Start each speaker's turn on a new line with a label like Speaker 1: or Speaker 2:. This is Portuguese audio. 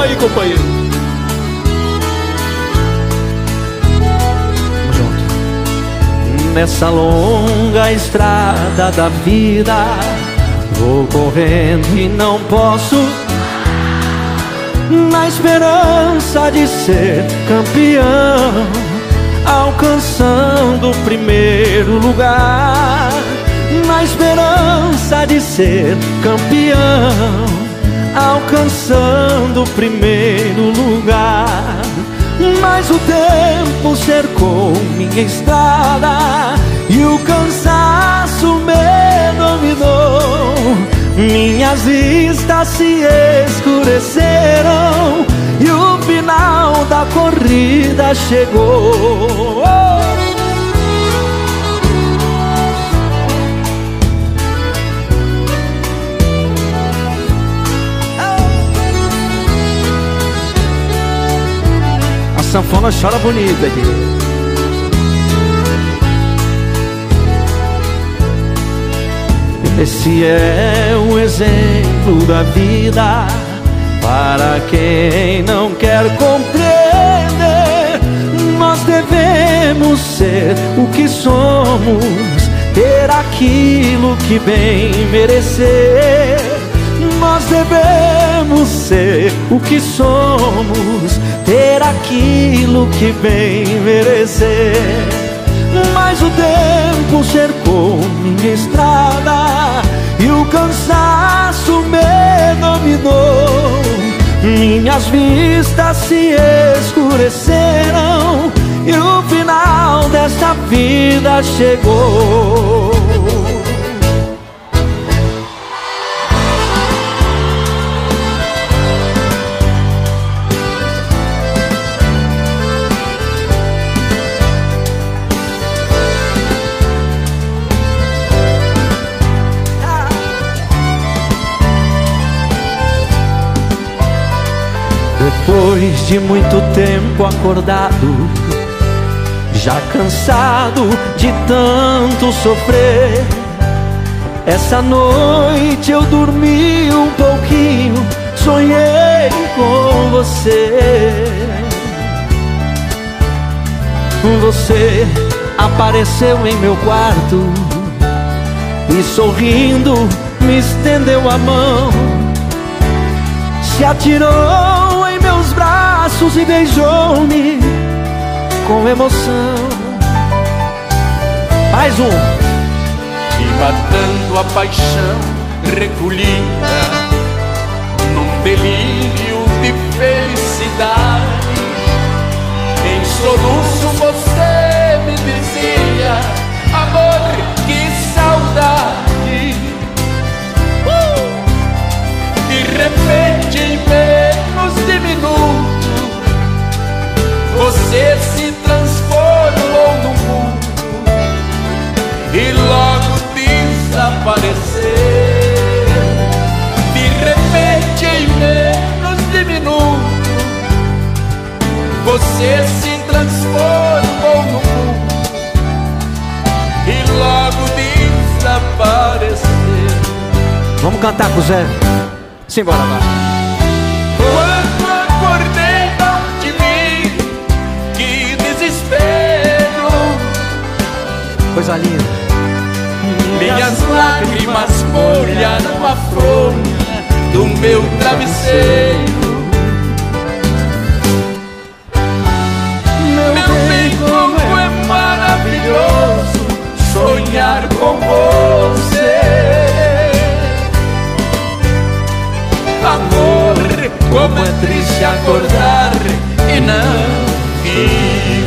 Speaker 1: aí, companheiro.
Speaker 2: Vamos. Nessa longa estrada da vida, vou correndo e não posso. Na esperança de ser campeão, alcançando o primeiro lugar. Na esperança de ser campeão, alcançando o primeiro lugar. Mas o tempo cercou minha estrada e o cansaço me dominou. Minhas vistas se escureceram e o final da corrida chegou. Sanfona chora bonita aqui. Esse é o exemplo da vida para quem não quer compreender. Nós devemos ser o que somos, ter aquilo que bem merecer. Nós devemos ser o que somos, ter aquilo que bem merecer. Mas o tempo cercou minha estrada e o cansaço me dominou. Minhas vistas se escureceram e o final desta vida chegou. Depois de muito tempo acordado, já cansado de tanto sofrer, essa noite eu dormi um pouquinho, sonhei com você. Você apareceu em meu quarto e sorrindo me estendeu a mão, se atirou braços e beijou-me com emoção. Mais um.
Speaker 1: E matando a paixão recolhida Num delírio de felicidade
Speaker 2: Vamos cantar com o Zé. Simbora, vai.
Speaker 1: Quando acordei, te vi, que desespero.
Speaker 2: Coisa linda.
Speaker 1: Minhas lágrimas molharam a fronha do meu travesseiro. Amor, como é triste acordar e não viver.